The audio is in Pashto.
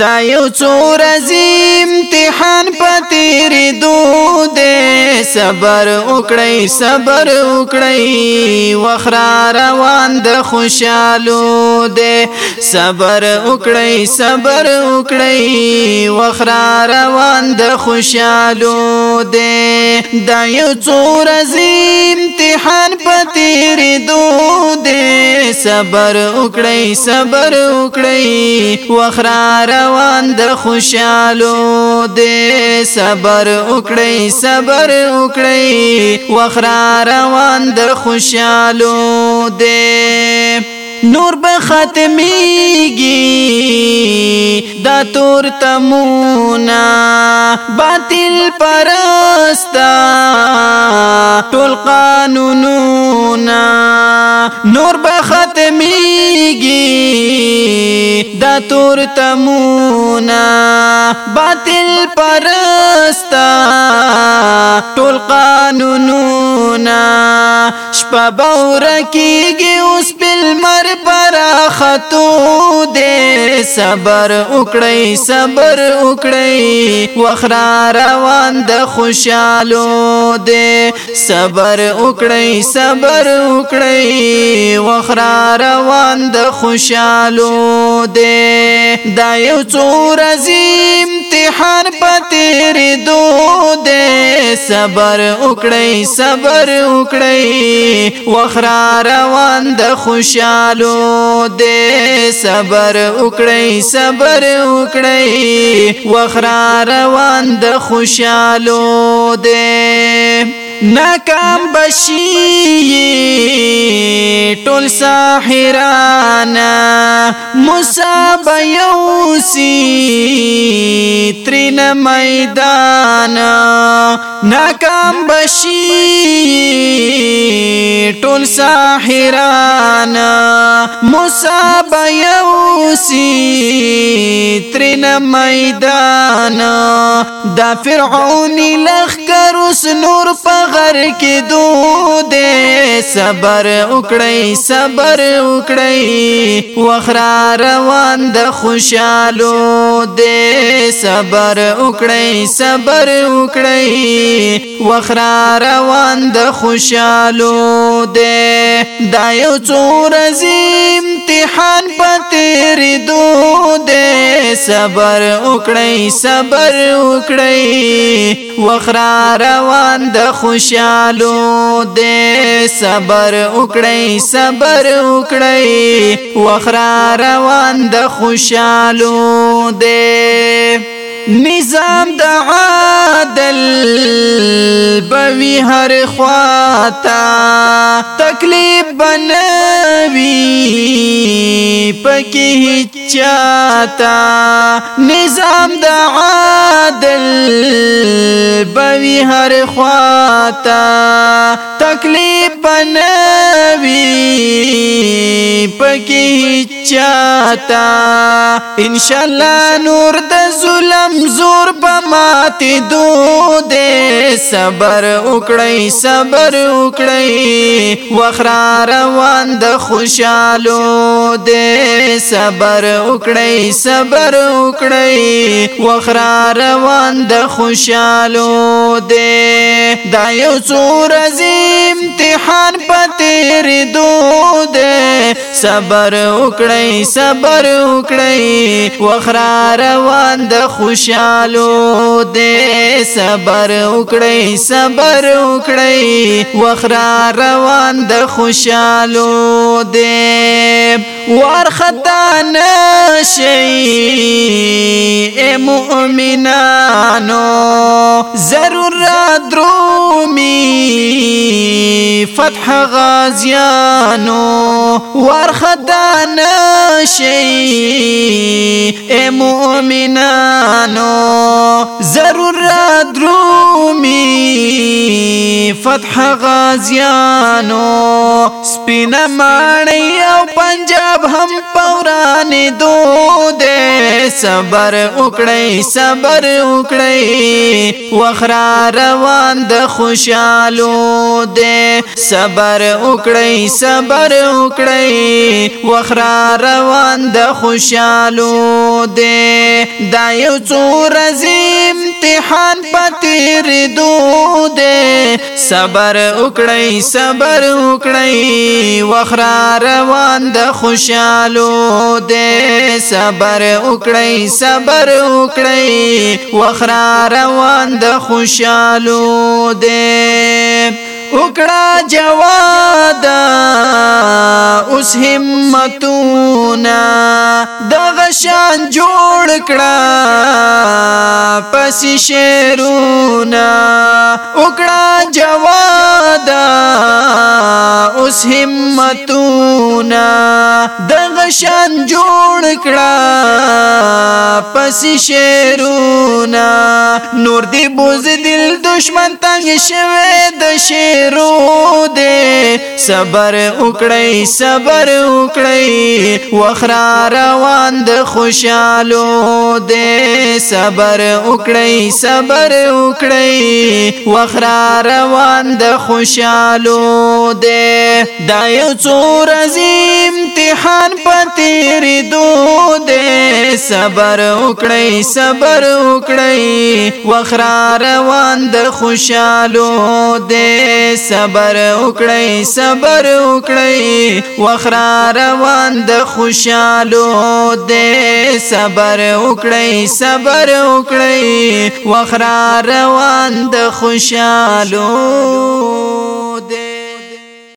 دا یو څور امتحان پتیر دو دې صبر وکړی صبر وکړی وخرا روان د خوشالو دې صبر وکړی صبر وکړی وخرا روان د خوشالو دې دا یو څور امتحان پتیر دو دې صبر وکړی صبر وکړی وخرا روان د خوشالو دې صبر وکړی صبر وکړی وخرا روان د خوشالو دې نور به ختمیږي دا تور تمونا باطل پرستا ټول قانون نور به ختميږي دا تور تمونا باطل پرستا ټول قانونونه شپه باور کیږي اوس بل مر پر خطو دې صبر وکړی صبر وکړی وخرا روان د خوشالو دې صبر وکړی صبر وکړی وخرا روان د خوشالو دې دا یو څو رزیم امتحان تیرې دود صبر وکړی صبر وکړی وخرا روان د خوشالو دې صبر وکړی صبر وکړی وخرا روان د خوشالو دې ناکام بشی ټول ساحرانا مصاب یوسی ترین میدان ناکام بشی ټول ساحران مصاب یوسی ترن میدان دا فرعونی لخر اس نور پغر کې دود صبر وکړی صبر وکړی وخرا روان د خوشالو دې صبر وکړی صبر وکړی وخرا روان د خوشالو ده دا یو څور عظیم امتحان پتیر دو ده صبر وکړی صبر وکړی وخرا روان د خوشالو ده صبر وکړی صبر وکړی وخرا روان د خوشالو ده نظام د عادل بوي هر خواتا تکلیف بنوي پکې چاتا نظام د عادل بوي هر خواتا تکلیف بنوي پکې چاته ان شاء الله نور د ظلم زو په ماتې دود صبر وکړی صبر وکړی وخرا روان د خوشالو دې صبر وکړی صبر وکړی وخرا روان د خوشالو دې دا یو څور امتحان پتیر دود صبر وکړی صبر وکړی وخرا روان د خوشالو شو دې صبر وکړې صبر وکړې وخرا روان د خوشالو دې ورختا نشي اے مؤمنانو ضرور درومي فتح غازيانو وارخدا ناشي اے إيه مؤمنانو ضرور درو فتح غازیانو سپین مانی او پنجاب هم پوران دو دے صبر اکڑی صبر اکڑی وخرا روان د خوشالو دے صبر اکڑی صبر اکڑی وخرا روان د خوشالو دے دا یو څو رزیم امتحان تیر دو دے صبر وکړی صبر وکړی وخرا روان د خوشالو دے صبر وکړی صبر وکړی وخرا روان د خوشالو دے وکړه جواد اوس همتونه د غشان جوړ کړه پس شیرونا وکړه جوادا اوس همتو ګنا دغه شان جوړ کړه پس شیرونا نور دی بوز دل دشمن تنگ شوه د شیرو دې صبر وکړی صبر وکړی وخرا روان د خوشالو دې صبر وکړی صبر وکړی وخرا روان د خوشالو دې دا یو څور زی امتحان پتیر دو دے صبر وکړی صبر وکړی وخرا روان د خوشالو دے صبر وکړی صبر وکړی وخرا روان د خوشالو دے صبر وکړی صبر وکړی وخرا روان د خوشالو دے